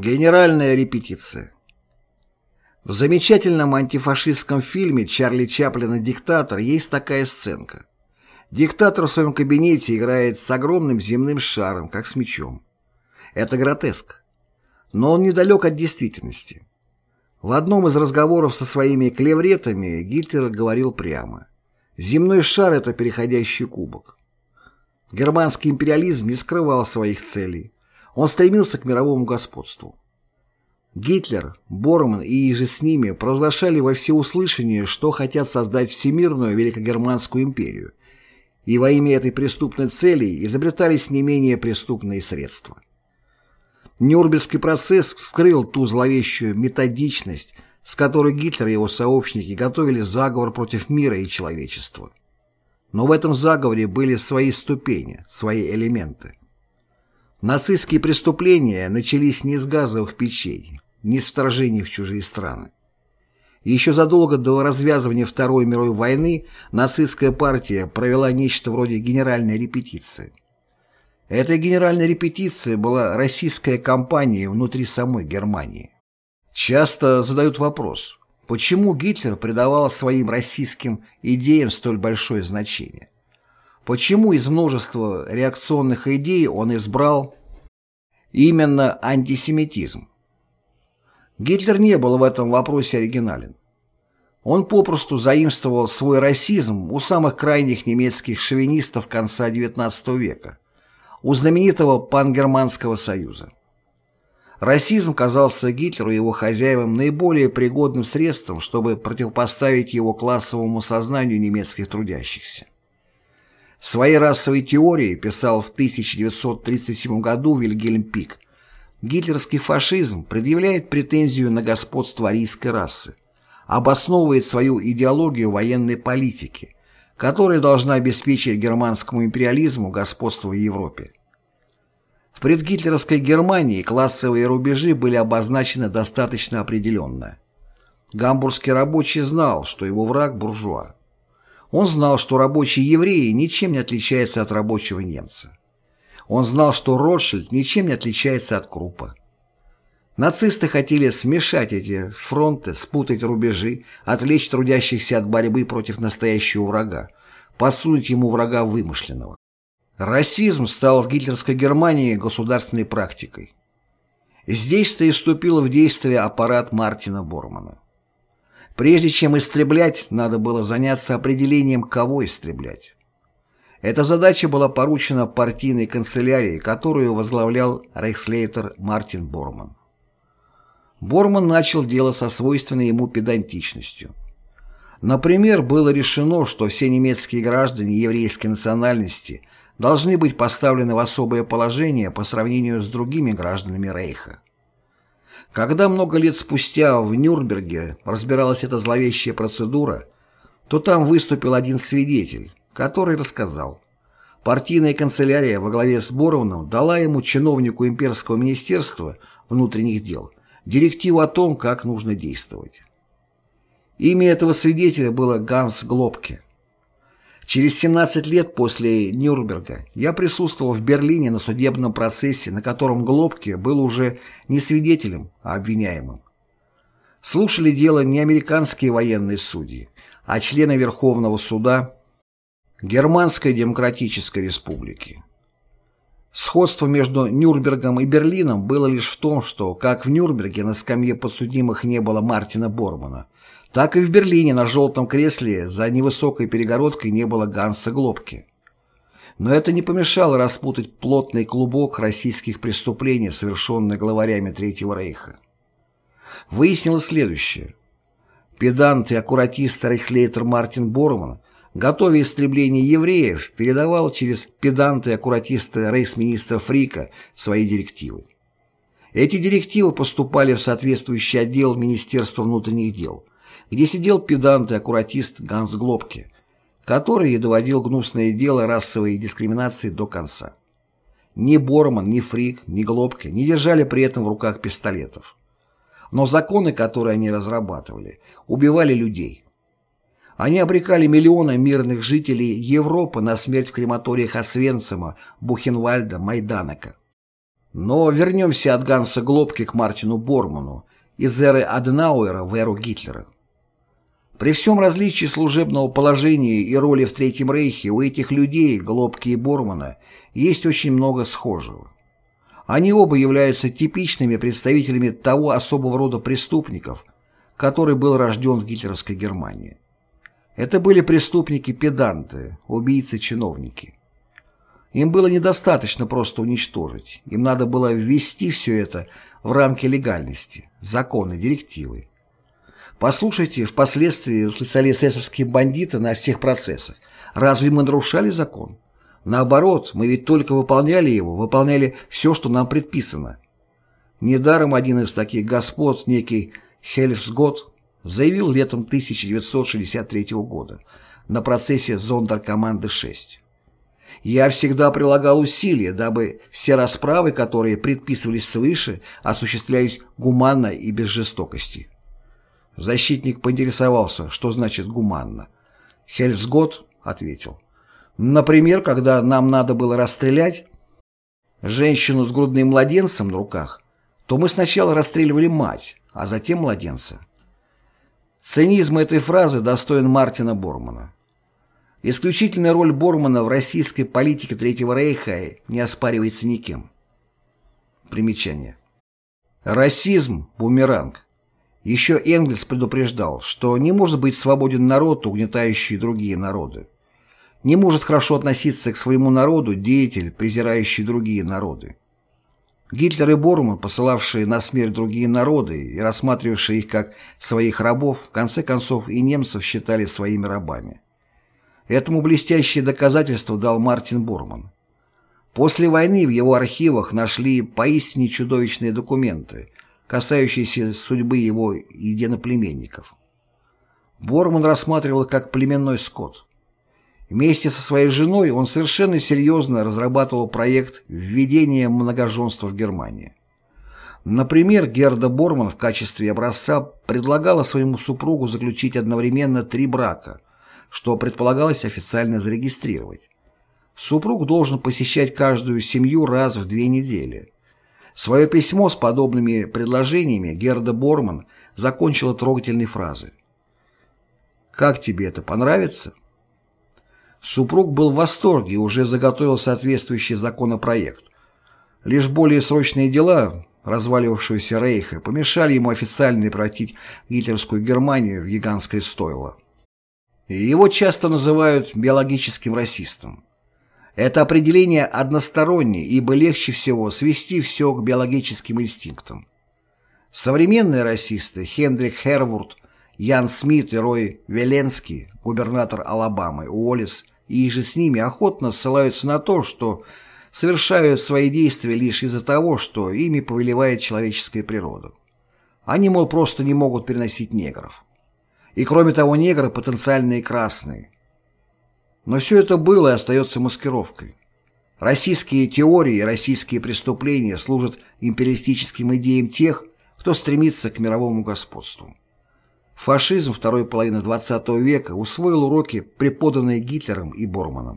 Генеральная репетиция В замечательном антифашистском фильме Чарли Чаплина «Диктатор» есть такая сценка. Диктатор в своем кабинете играет с огромным земным шаром, как с мечом. Это гротеск. Но он недалек от действительности. В одном из разговоров со своими клевретами Гитлер говорил прямо. Земной шар – это переходящий кубок. Германский империализм не скрывал своих целей. Он стремился к мировому господству. Гитлер, Борман и же с ними провозглашали во всеуслышание, что хотят создать всемирную великогерманскую империю, и во имя этой преступной цели изобретались не менее преступные средства. Нюрнбергский процесс вскрыл ту зловещую методичность, с которой Гитлер и его сообщники готовили заговор против мира и человечества. Но в этом заговоре были свои ступени, свои элементы. Нацистские преступления начались не с газовых печей, не с вторжений в чужие страны. Еще задолго до развязывания Второй мировой войны нацистская партия провела нечто вроде генеральной репетиции. Эта генеральная репетиция была российская кампания внутри самой Германии. Часто задают вопрос, почему Гитлер придавал своим российским идеям столь большое значение? Почему из множества реакционных идей он избрал именно антисемитизм? Гитлер не был в этом вопросе оригинален. Он попросту заимствовал свой расизм у самых крайних немецких шовинистов конца XIX века, у знаменитого Пангерманского союза. Расизм казался Гитлеру и его хозяевам наиболее пригодным средством, чтобы противопоставить его классовому сознанию немецких трудящихся. Свои расовые теории писал в 1937 году Вильгельм Пик. Гитлерский фашизм предъявляет претензию на господство арийской расы, обосновывает свою идеологию военной политики, которая должна обеспечить германскому империализму господство в Европе. В предгитлеровской Германии классовые рубежи были обозначены достаточно определенно. Гамбургский рабочий знал, что его враг – буржуа. Он знал, что рабочий еврей ничем не отличается от рабочего немца. Он знал, что Ротшильд ничем не отличается от Крупа. Нацисты хотели смешать эти фронты, спутать рубежи, отвлечь трудящихся от борьбы против настоящего врага, посунуть ему врага вымышленного. Расизм стал в гитлерской Германии государственной практикой. Здесь-то и вступил в действие аппарат Мартина Бормана. Прежде чем истреблять, надо было заняться определением, кого истреблять. Эта задача была поручена партийной канцелярии, которую возглавлял рейхслейтер Мартин Борман. Борман начал дело со свойственной ему педантичностью. Например, было решено, что все немецкие граждане еврейской национальности должны быть поставлены в особое положение по сравнению с другими гражданами Рейха. Когда много лет спустя в Нюрнберге разбиралась эта зловещая процедура, то там выступил один свидетель, который рассказал. Партийная канцелярия во главе с Боровным дала ему, чиновнику имперского министерства внутренних дел, директиву о том, как нужно действовать. Имя этого свидетеля было Ганс Глобке. Через 17 лет после Нюрнберга я присутствовал в Берлине на судебном процессе, на котором Глобке был уже не свидетелем, а обвиняемым. Слушали дело не американские военные судьи, а члены Верховного суда Германской Демократической Республики. Сходство между Нюрнбергом и Берлином было лишь в том, что, как в Нюрнберге на скамье подсудимых не было Мартина Бормана, так и в Берлине на желтом кресле за невысокой перегородкой не было Ганса Глобки. Но это не помешало распутать плотный клубок российских преступлений, совершенных главарями Третьего Рейха. Выяснилось следующее. Педант и аккуратист рейхлейтер Мартин Борман, готовя истребление евреев, передавал через педанта и аккуратиста рейхсминистра Фрика свои директивы. Эти директивы поступали в соответствующий отдел Министерства внутренних дел – где сидел педант и аккуратист Ганс Глобке, который доводил гнусное дело расовой дискриминации до конца. Ни Борман, ни Фрик, ни Глобке не держали при этом в руках пистолетов. Но законы, которые они разрабатывали, убивали людей. Они обрекали миллионы мирных жителей Европы на смерть в крематориях Освенцима, Бухенвальда, Майданека. Но вернемся от Ганса Глобки к Мартину Борману, из эры Аденауэра в эру Гитлера. При всем различии служебного положения и роли в Третьем Рейхе у этих людей, Глобки и Бормана, есть очень много схожего. Они оба являются типичными представителями того особого рода преступников, который был рожден в гитлеровской Германии. Это были преступники-педанты, убийцы-чиновники. Им было недостаточно просто уничтожить, им надо было ввести все это в рамки легальности, законы, директивы. Послушайте, впоследствии услышали эсэсовские бандиты на всех процессах. Разве мы нарушали закон? Наоборот, мы ведь только выполняли его, выполняли все, что нам предписано. Недаром один из таких господ, некий Хельфсгот, заявил летом 1963 года на процессе Зондеркоманды-6. Я всегда прилагал усилия, дабы все расправы, которые предписывались свыше, осуществлялись гуманно и без жестокости. Защитник поинтересовался, что значит «гуманно». Хельфсгот ответил. Например, когда нам надо было расстрелять женщину с грудным младенцем на руках, то мы сначала расстреливали мать, а затем младенца. Цинизм этой фразы достоин Мартина Бормана. Исключительная роль Бормана в российской политике Третьего Рейха не оспаривается никем. Примечание. Расизм – бумеранг. Еще Энгельс предупреждал, что не может быть свободен народ, угнетающий другие народы. Не может хорошо относиться к своему народу деятель, презирающий другие народы. Гитлер и Борман, посылавшие на смерть другие народы и рассматривавшие их как своих рабов, в конце концов и немцев считали своими рабами. Этому блестящее доказательство дал Мартин Борман. После войны в его архивах нашли поистине чудовищные документы, касающиеся судьбы его единоплеменников. Борман рассматривал как племенной скот. Вместе со своей женой он совершенно серьезно разрабатывал проект введения многоженства в Германии. Например, Герда Борман в качестве образца предлагала своему супругу заключить одновременно три брака, что предполагалось официально зарегистрировать. Супруг должен посещать каждую семью раз в две недели. Свое письмо с подобными предложениями Герда Борман закончила трогательной фразой. «Как тебе это понравится?» Супруг был в восторге и уже заготовил соответствующий законопроект. Лишь более срочные дела разваливавшегося Рейха помешали ему официально превратить гитлерскую Германию в гигантское стойло. Его часто называют биологическим расистом. Это определение одностороннее, ибо легче всего свести все к биологическим инстинктам. Современные расисты Хендрик Хервуд, Ян Смит и Рой Веленский, губернатор Алабамы, Уоллес и же с ними охотно ссылаются на то, что совершают свои действия лишь из-за того, что ими повелевает человеческая природа. Они, мол, просто не могут переносить негров. И кроме того, негры потенциальные красные – но все это было и остается маскировкой. Российские теории и российские преступления служат империалистическим идеям тех, кто стремится к мировому господству. Фашизм второй половины XX века усвоил уроки, преподанные Гитлером и Борманом.